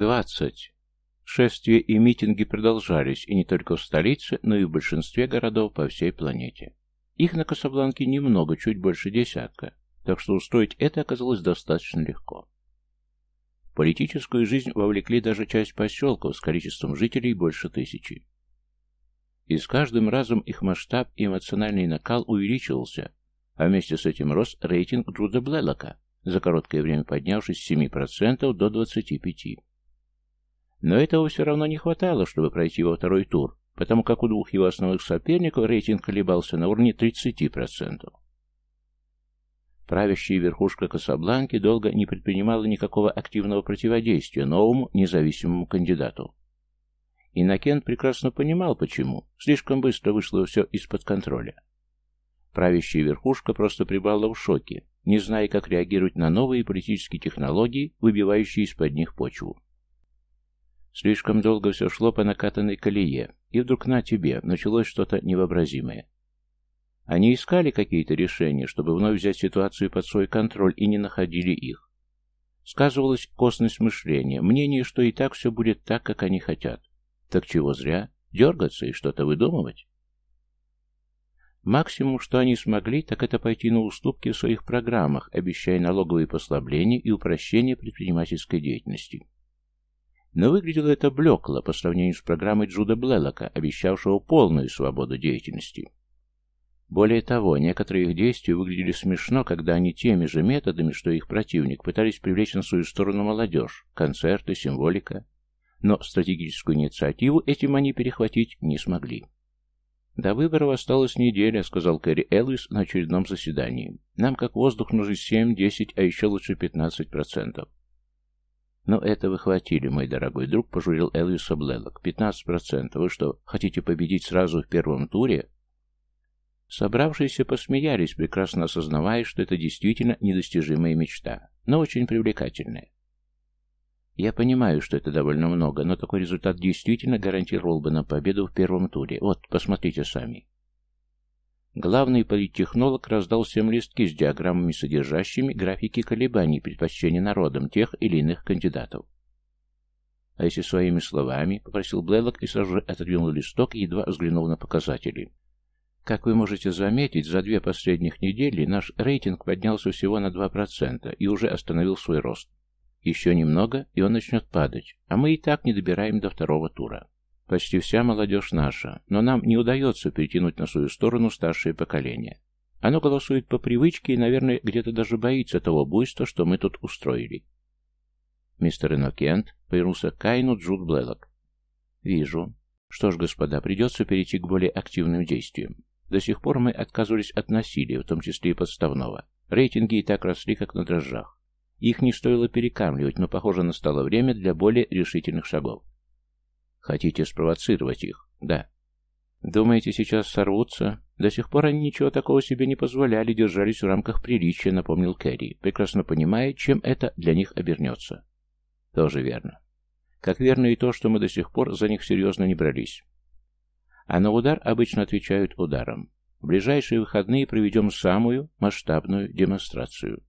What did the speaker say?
Двадцать. Шествия и митинги продолжались, и не только в столице, но и в большинстве городов по всей планете. Их на Касабланке немного, чуть больше десятка, так что устроить это оказалось достаточно легко. В политическую жизнь вовлекли даже часть поселков с количеством жителей больше тысячи. И с каждым разом их масштаб и эмоциональный накал увеличивался, а вместе с этим рос рейтинг Джуда Блэлока, за короткое время поднявшись с 7% до 25%. Но этого все равно не хватало, чтобы пройти во второй тур, потому как у двух его основных соперников рейтинг колебался на уровне 30%. Правящая верхушка Касабланки долго не предпринимала никакого активного противодействия новому независимому кандидату. Иннокент прекрасно понимал, почему. Слишком быстро вышло все из-под контроля. Правящая верхушка просто прибала в шоке, не зная, как реагировать на новые политические технологии, выбивающие из-под них почву. Слишком долго все шло по накатанной колее, и вдруг на тебе началось что-то невообразимое. Они искали какие-то решения, чтобы вновь взять ситуацию под свой контроль, и не находили их. Сказывалась косность мышления, мнение, что и так все будет так, как они хотят. Так чего зря? Дергаться и что-то выдумывать? Максимум, что они смогли, так это пойти на уступки в своих программах, обещая налоговые послабления и упрощение предпринимательской деятельности. Но выглядело это блекло по сравнению с программой Джуда Блелока, обещавшего полную свободу деятельности. Более того, некоторые их действия выглядели смешно, когда они теми же методами, что их противник, пытались привлечь на свою сторону молодежь, концерты, символика. Но стратегическую инициативу этим они перехватить не смогли. «До выборов осталась неделя», — сказал Кэрри Элвис на очередном заседании. «Нам как воздух нужно 7-10, а еще лучше 15%. «Но это вы хватили, мой дорогой друг», — пожурил Элвиса Блэлок. «Пятнадцать процентов. Вы что, хотите победить сразу в первом туре?» Собравшиеся посмеялись, прекрасно осознавая, что это действительно недостижимая мечта, но очень привлекательная. Я понимаю, что это довольно много, но такой результат действительно гарантировал бы нам победу в первом туре. Вот, посмотрите сами. Главный политтехнолог раздал всем листки с диаграммами, содержащими графики колебаний предпочтений народом тех или иных кандидатов. «А если своими словами?» — попросил Блэлок и сразу же отодвинул листок, едва взглянув на показатели. «Как вы можете заметить, за две последних недели наш рейтинг поднялся всего на 2% и уже остановил свой рост. Еще немного, и он начнет падать, а мы и так не добираем до второго тура». Почти вся молодежь наша, но нам не удается перетянуть на свою сторону старшее поколение. Оно голосует по привычке и, наверное, где-то даже боится того буйства, что мы тут устроили. Мистер Иннокент повернулся к Кайну Джуд Блэлок. «Вижу. Что ж, господа, придется перейти к более активным действиям. До сих пор мы отказывались от насилия, в том числе и подставного. Рейтинги и так росли, как на дрожжах. Их не стоило перекамливать, но, похоже, настало время для более решительных шагов. Хотите спровоцировать их? Да. Думаете, сейчас сорвутся? До сих пор они ничего такого себе не позволяли, держались в рамках приличия, напомнил Кэрри, прекрасно понимая, чем это для них обернется. Тоже верно. Как верно и то, что мы до сих пор за них серьезно не брались. А на удар обычно отвечают ударом. В ближайшие выходные проведем самую масштабную демонстрацию.